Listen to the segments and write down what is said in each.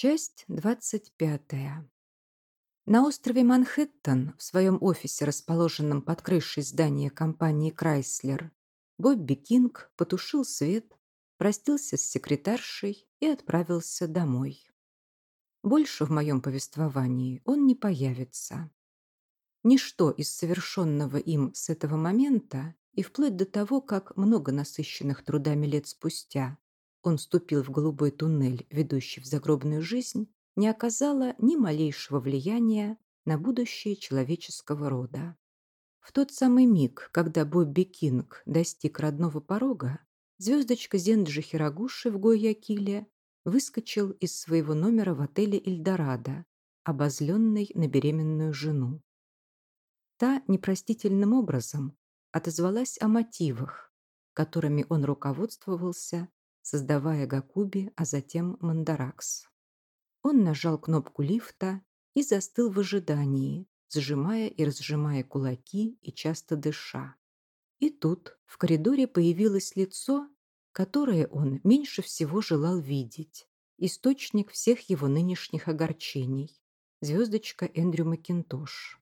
Часть двадцать пятая. На острове Манхэттен, в своем офисе, расположенном под крышей здания компании Крайслер, Бобби Кинг потушил свет, простился с секретаршей и отправился домой. Больше в моем повествовании он не появится. Ничто из совершенного им с этого момента и вплоть до того, как много насыщенных трудами лет спустя он вступил в голубой туннель, ведущий в загробную жизнь, не оказало ни малейшего влияния на будущее человеческого рода. В тот самый миг, когда Бобби Кинг достиг родного порога, звездочка Зенджи Хирогуши в Гойякиле выскочил из своего номера в отеле «Эльдорадо», обозленный на беременную жену. Та непростительным образом отозвалась о мотивах, которыми он руководствовался создавая Гакуби, а затем Мандаракс. Он нажал кнопку лифта и застыл в ожидании, сжимая и разжимая кулаки и часто дыша. И тут в коридоре появилось лицо, которое он меньше всего желал видеть, источник всех его нынешних огорчений, звездочка Эндрю Макинтош.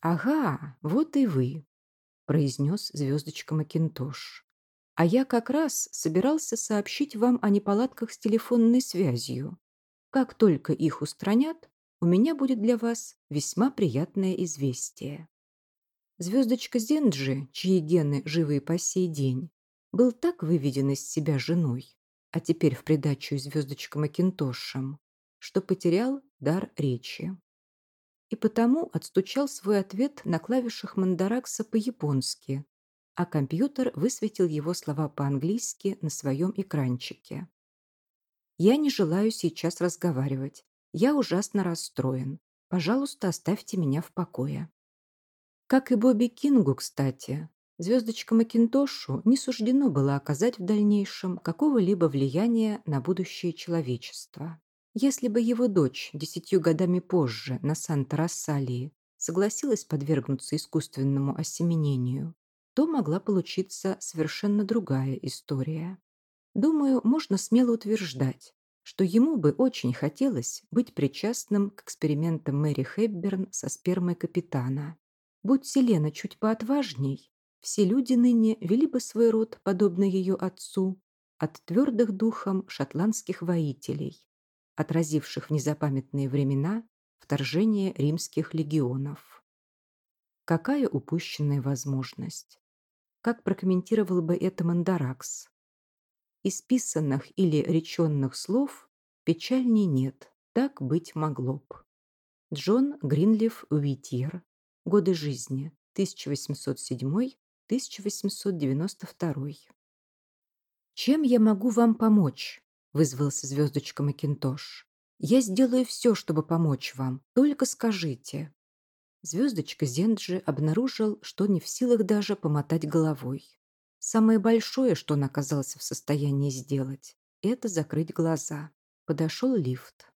«Ага, вот и вы», – произнес звездочка Макинтош. А я как раз собирался сообщить вам о неполадках с телефонной связью. Как только их устранят, у меня будет для вас весьма приятное известие. Звездочка Зенджи, чьи гены живы по сей день, был так выведен из себя женой, а теперь в придачу звездочка Макинтошем, что потерял дар речи. И потому отстучал свой ответ на клавишах Мандаракса по-японски, а компьютер высветил его слова по-английски на своем экранчике. «Я не желаю сейчас разговаривать. Я ужасно расстроен. Пожалуйста, оставьте меня в покое». Как и Бобби Кингу, кстати, звездочка Макинтошу не суждено было оказать в дальнейшем какого-либо влияния на будущее человечества. Если бы его дочь десятью годами позже на Санта-Рассалии согласилась подвергнуться искусственному осеменению, то могла получиться совершенно другая история. Думаю, можно смело утверждать, что ему бы очень хотелось быть причастным к экспериментам Мэри Хэбберн со спермой капитана. Будь Селена чуть поотважней, все люди ныне вели бы свой род, подобно ее отцу, от твердых духом шотландских воителей, отразивших в незапамятные времена вторжение римских легионов. Какая упущенная возможность! Как прокомментировал бы это Мандаракс? Из писанных или реченных слов печальней нет, так быть могло б. Джон Гринлиф Уитьер. Годы жизни 1807-1892. «Чем я могу вам помочь?» – вызвался звездочка Макинтош. «Я сделаю все, чтобы помочь вам. Только скажите». Звездочка Зенджи обнаружил, что не в силах даже помотать головой. Самое большое, что он оказался в состоянии сделать, это закрыть глаза. Подошел лифт.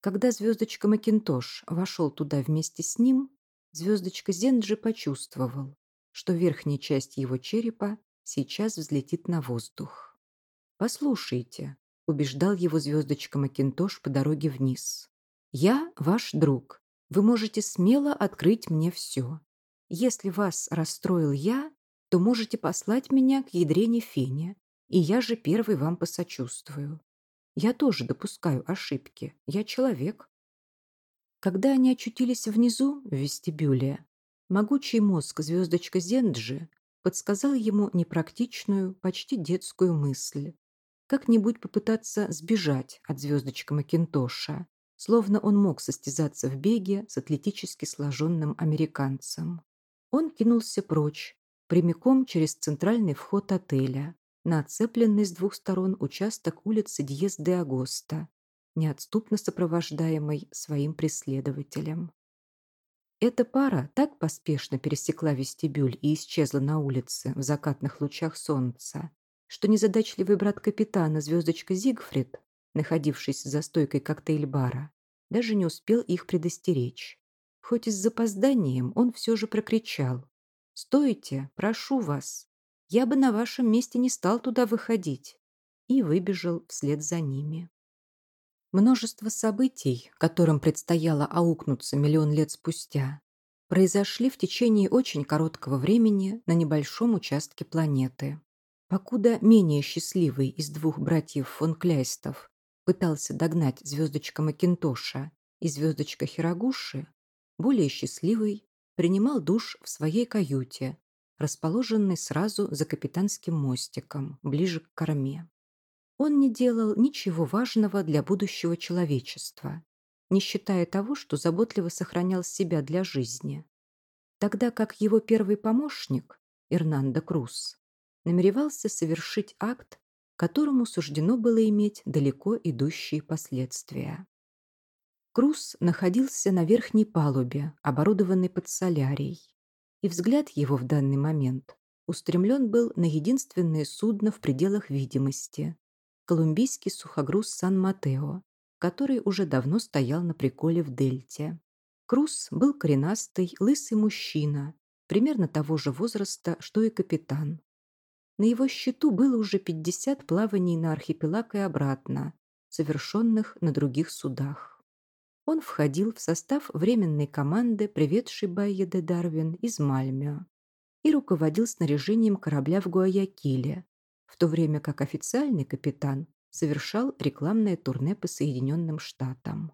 Когда звездочка Макинтош вошел туда вместе с ним, звездочка Зенджи почувствовал, что верхняя часть его черепа сейчас взлетит на воздух. «Послушайте», — убеждал его звездочка Макинтош по дороге вниз. «Я ваш друг, вы можете смело открыть мне все. Если вас расстроил я, то можете послать меня к ядрене фене, и я же первый вам посочувствую. Я тоже допускаю ошибки. Я человек. Когда они очутились внизу, в вестибюле, могучий мозг звездочка Зенджи подсказал ему непрактичную, почти детскую мысль. Как-нибудь попытаться сбежать от звездочка Макинтоша, словно он мог состязаться в беге с атлетически сложенным американцем. Он кинулся прочь, прямиком через центральный вход отеля, на оцепленный с двух сторон участок улицы Диез де Агоста, неотступно сопровождаемый своим преследователем. Эта пара так поспешно пересекла вестибюль и исчезла на улице в закатных лучах солнца, что незадачливый брат капитана звездочка Зигфрид находившись за стойкой коктейль-бара, даже не успел их предостеречь. Хоть и с запозданием он все же прокричал. «Стойте, прошу вас! Я бы на вашем месте не стал туда выходить!» и выбежал вслед за ними. Множество событий, которым предстояло аукнуться миллион лет спустя, произошли в течение очень короткого времени на небольшом участке планеты. Покуда менее счастливый из двух братьев фон Кляйстов пытался догнать звездочка Макинтоша и звездочка Хирогуши, более счастливый принимал душ в своей каюте, расположенной сразу за капитанским мостиком, ближе к корме. Он не делал ничего важного для будущего человечества, не считая того, что заботливо сохранял себя для жизни. Тогда как его первый помощник, Эрнандо Круз, намеревался совершить акт, которому суждено было иметь далеко идущие последствия. Круз находился на верхней палубе, оборудованной под солярий, и взгляд его в данный момент устремлен был на единственное судно в пределах видимости – колумбийский сухогруз Сан-Матео, который уже давно стоял на приколе в дельте. Круз был коренастый, лысый мужчина, примерно того же возраста, что и капитан. На его счету было уже 50 плаваний на архипелаг и обратно, совершенных на других судах. Он входил в состав временной команды, приведшей Байе де Дарвин из Мальмио, и руководил снаряжением корабля в Гуаякиле, в то время как официальный капитан совершал рекламное турне по Соединенным Штатам.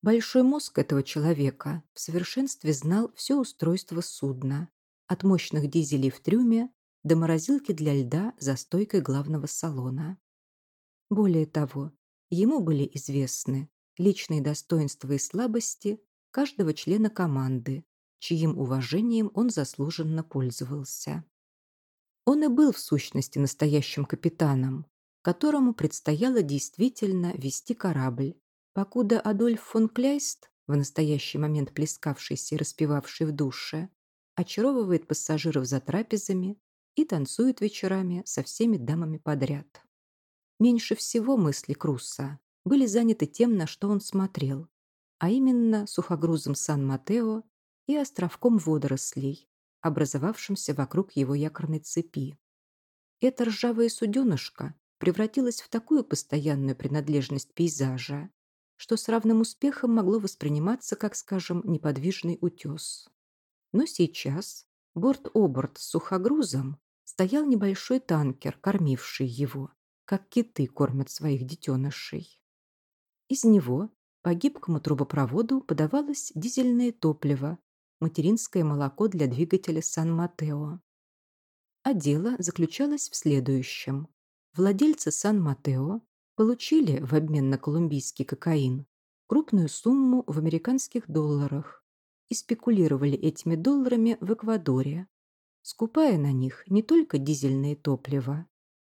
Большой мозг этого человека в совершенстве знал все устройство судна, от мощных дизелей в трюме до морозилки для льда за стойкой главного салона. Более того, ему были известны личные достоинства и слабости каждого члена команды, чьим уважением он заслуженно пользовался. Он и был в сущности настоящим капитаном, которому предстояло действительно вести корабль, покуда Адольф фон Кляйст, в настоящий момент плескавшийся и распевавший в душе, очаровывает пассажиров за трапезами и танцует вечерами со всеми дамами подряд. Меньше всего мысли Круса были заняты тем, на что он смотрел, а именно сухогрузом Сан-Матео и островком водорослей, образовавшимся вокруг его якорной цепи. Эта ржавая суденышко превратилась в такую постоянную принадлежность пейзажа, что с равным успехом могло восприниматься как, скажем, неподвижный утес. Но сейчас борт-оборт с сухогрузом стоял небольшой танкер, кормивший его, как киты кормят своих детенышей. Из него по гибкому трубопроводу подавалось дизельное топливо, материнское молоко для двигателя Сан-Матео. А дело заключалось в следующем. Владельцы Сан-Матео получили в обмен на колумбийский кокаин крупную сумму в американских долларах и спекулировали этими долларами в Эквадоре, скупая на них не только дизельное топливо,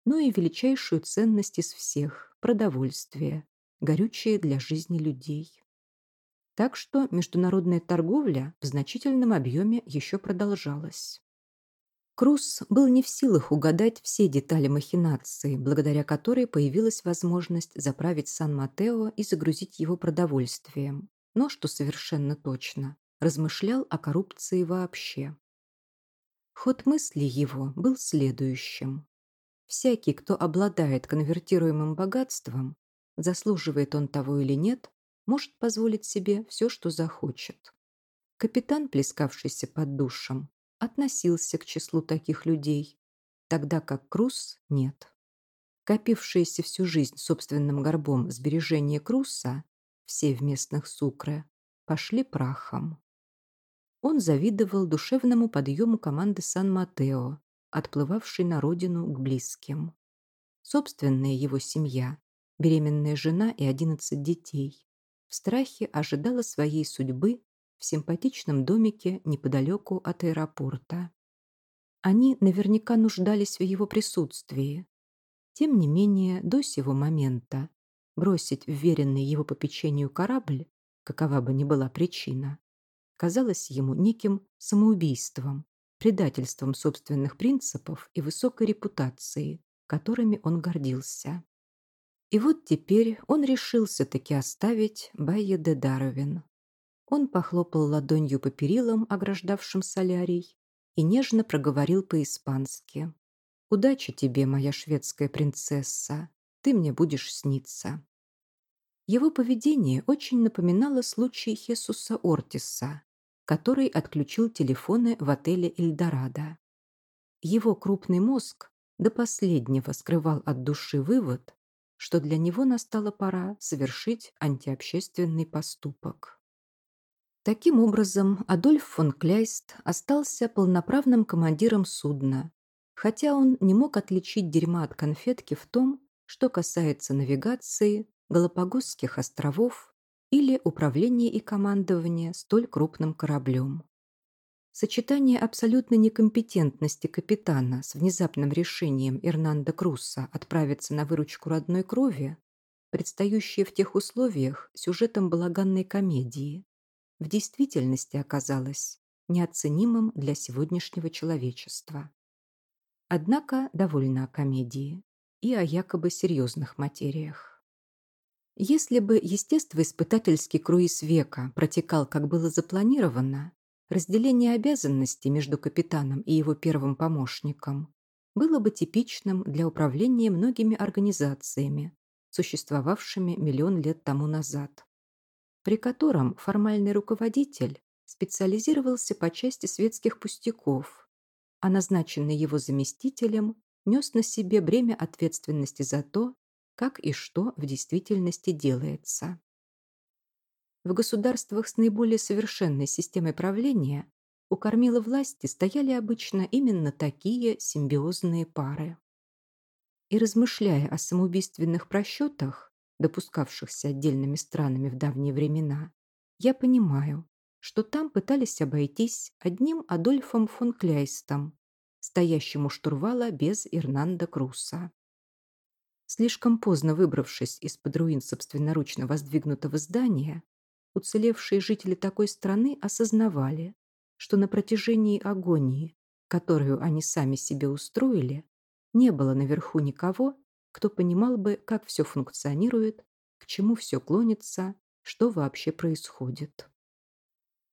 но и величайшую ценность из всех – продовольствие, горючее для жизни людей. Так что международная торговля в значительном объеме еще продолжалась. Круз был не в силах угадать все детали махинации, благодаря которой появилась возможность заправить Сан-Матео и загрузить его продовольствием, но, что совершенно точно, размышлял о коррупции вообще. Ход мысли его был следующим. Всякий, кто обладает конвертируемым богатством, Заслуживает он того или нет, может позволить себе все, что захочет. Капитан, плескавшийся под душем, относился к числу таких людей, тогда как Крус нет. Копившиеся всю жизнь собственным горбом сбережения Круса, все в местных Сукре, пошли прахом. Он завидовал душевному подъему команды Сан-Матео, отплывавшей на родину к близким. Собственная его семья беременная жена и 11 детей, в страхе ожидала своей судьбы в симпатичном домике неподалеку от аэропорта. Они наверняка нуждались в его присутствии. Тем не менее, до сего момента бросить вверенный его попечению корабль, какова бы ни была причина, казалось ему неким самоубийством, предательством собственных принципов и высокой репутации, которыми он гордился. И вот теперь он решился таки оставить Байе де Даровин. Он похлопал ладонью по перилам, ограждавшим солярий, и нежно проговорил по-испански. «Удачи тебе, моя шведская принцесса, ты мне будешь сниться». Его поведение очень напоминало случай Хесуса Ортиса, который отключил телефоны в отеле «Эльдорадо». Его крупный мозг до последнего скрывал от души вывод, что для него настала пора совершить антиобщественный поступок. Таким образом, Адольф фон Кляйст остался полноправным командиром судна, хотя он не мог отличить дерьма от конфетки в том, что касается навигации, Галапагосских островов или управления и командования столь крупным кораблем. Сочетание абсолютной некомпетентности капитана с внезапным решением Эрнанда Крусса отправиться на выручку родной крови, предстающее в тех условиях сюжетом балаганной комедии, в действительности оказалось неоценимым для сегодняшнего человечества. Однако довольно о комедии и о якобы серьезных материях. Если бы естествоиспытательский круиз века протекал, как было запланировано, разделение обязанностей между капитаном и его первым помощником было бы типичным для управления многими организациями, существовавшими миллион лет тому назад при котором формальный руководитель специализировался по части светских пустяков, а назначенный его заместителем нес на себе бремя ответственности за то, как и что в действительности делается. В государствах с наиболее совершенной системой правления у кормила власти стояли обычно именно такие симбиозные пары. И размышляя о самоубийственных просчетах, допускавшихся отдельными странами в давние времена, я понимаю, что там пытались обойтись одним Адольфом фон Кляйстом, стоящим у штурвала без Ирнанда Круса. Слишком поздно выбравшись из-под руин собственноручно воздвигнутого здания, уцелевшие жители такой страны осознавали, что на протяжении агонии, которую они сами себе устроили, не было наверху никого, кто понимал бы, как все функционирует, к чему все клонится, что вообще происходит.